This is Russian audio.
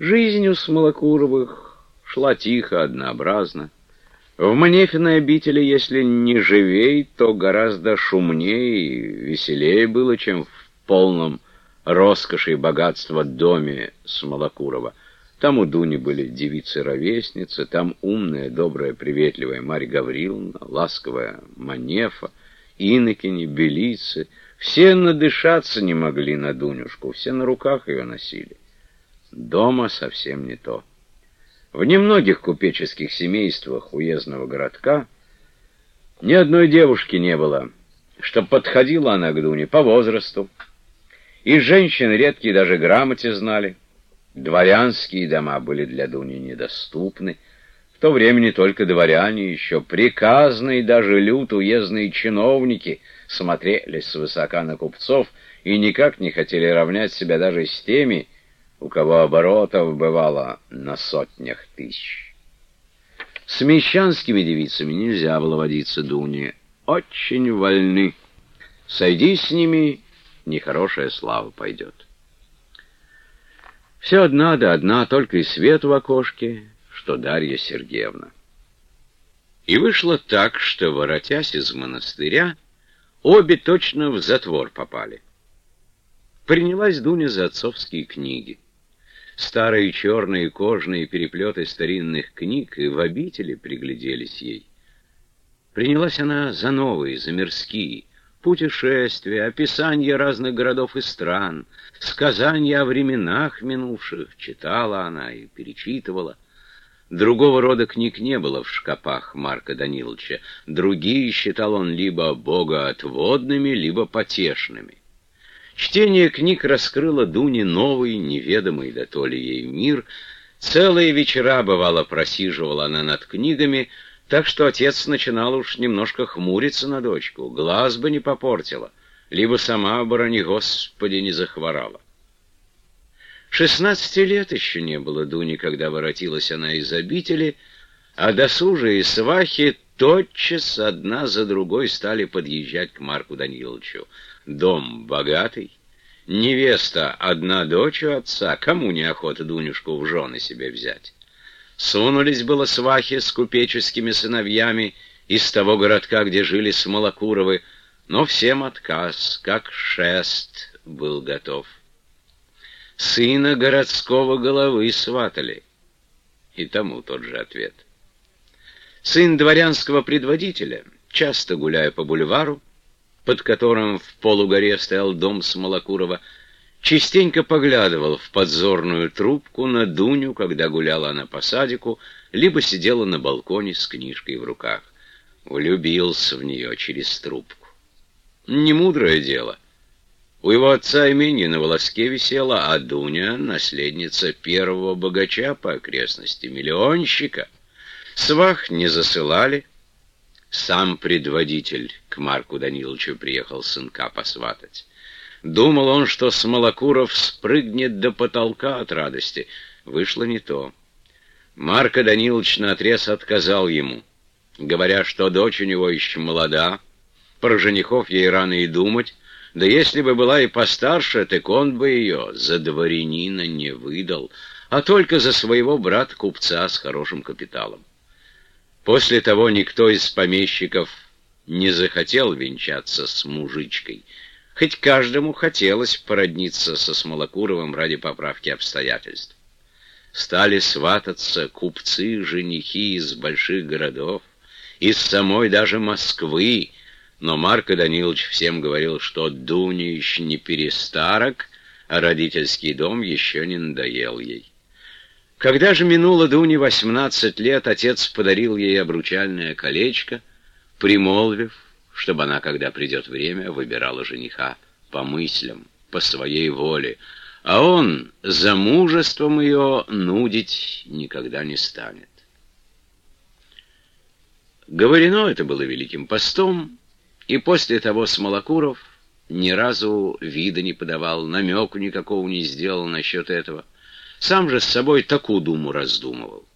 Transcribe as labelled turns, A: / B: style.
A: Жизнь у Смолокуровых шла тихо, однообразно. В Манефиной обители, если не живей, то гораздо шумнее и веселее было, чем в полном роскоши и богатства доме Смолокурова. Там у Дуни были девицы-ровесницы, там умная, добрая, приветливая Марья Гавриловна, ласковая Манефа, инокини, белицы. Все надышаться не могли на Дунюшку, все на руках ее носили. Дома совсем не то. В немногих купеческих семействах уездного городка ни одной девушки не было, что подходила она к Дуне по возрасту. И женщин редкие даже грамоте знали. Дворянские дома были для Дуни недоступны. В то время не только дворяне, еще приказные, даже люд уездные чиновники смотрели свысока на купцов и никак не хотели равнять себя даже с теми, у кого оборотов бывало на сотнях тысяч. С мещанскими девицами нельзя было водиться Дуне. Очень вольны. Сойди с ними, нехорошая слава пойдет. Все одна да одна, только и свет в окошке, что Дарья Сергеевна. И вышло так, что, воротясь из монастыря, обе точно в затвор попали. Принялась Дуня за отцовские книги. Старые черные кожные переплеты старинных книг и в обители пригляделись ей. Принялась она за новые, за мирские, путешествия, описания разных городов и стран, сказания о временах минувших читала она и перечитывала. Другого рода книг не было в шкапах Марка Даниловича. Другие считал он либо богоотводными, либо потешными. Чтение книг раскрыло Дуне новый, неведомый да то ли ей мир. Целые вечера, бывало, просиживала она над книгами, так что отец начинал уж немножко хмуриться на дочку, глаз бы не попортила, либо сама, оборони Господи, не захворала. Шестнадцати лет еще не было Дуни, когда воротилась она из обители, а досужие свахи тотчас одна за другой стали подъезжать к Марку Даниловичу. Дом богатый, невеста одна дочь у отца, кому неохота Дунюшку в жены себе взять? Сунулись было свахи с купеческими сыновьями из того городка, где жили Смолокуровы, но всем отказ, как шест был готов. Сына городского головы сватали, и тому тот же ответ. Сын дворянского предводителя, часто гуляя по бульвару, под которым в полугоре стоял дом Смолокурова, частенько поглядывал в подзорную трубку на Дуню, когда гуляла она по садику, либо сидела на балконе с книжкой в руках. Влюбился в нее через трубку. Немудрое дело. У его отца имение на волоске висело, а Дуня — наследница первого богача по окрестности, миллионщика. Свах не засылали. Сам предводитель к Марку Даниловичу приехал сынка посватать. Думал он, что Смолокуров спрыгнет до потолка от радости. Вышло не то. Марко Данилович наотрез отказал ему, говоря, что дочь у него еще молода, про женихов ей рано и думать, да если бы была и постарше, так он бы ее за дворянина не выдал, а только за своего брата-купца с хорошим капиталом. После того никто из помещиков не захотел венчаться с мужичкой — Хоть каждому хотелось породниться со Смолокуровым ради поправки обстоятельств. Стали свататься купцы, женихи из больших городов, из самой даже Москвы, но Марко Данилович всем говорил, что Дуня еще не перестарок, а родительский дом еще не надоел ей. Когда же минуло Дуне восемнадцать лет, отец подарил ей обручальное колечко, примолвив, чтобы она, когда придет время, выбирала жениха по мыслям, по своей воле, а он за мужеством ее нудить никогда не станет. Говорено это было великим постом, и после того Смолокуров ни разу вида не подавал, намеку никакого не сделал насчет этого. Сам же с собой такую думу раздумывал.